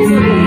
Yes.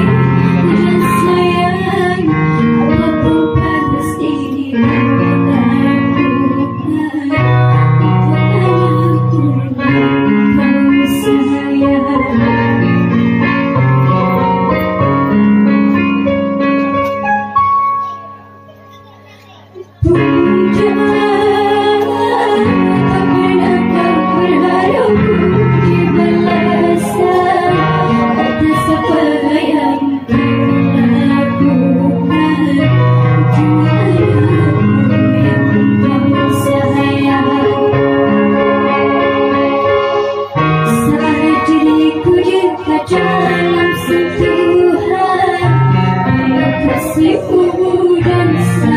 You.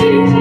To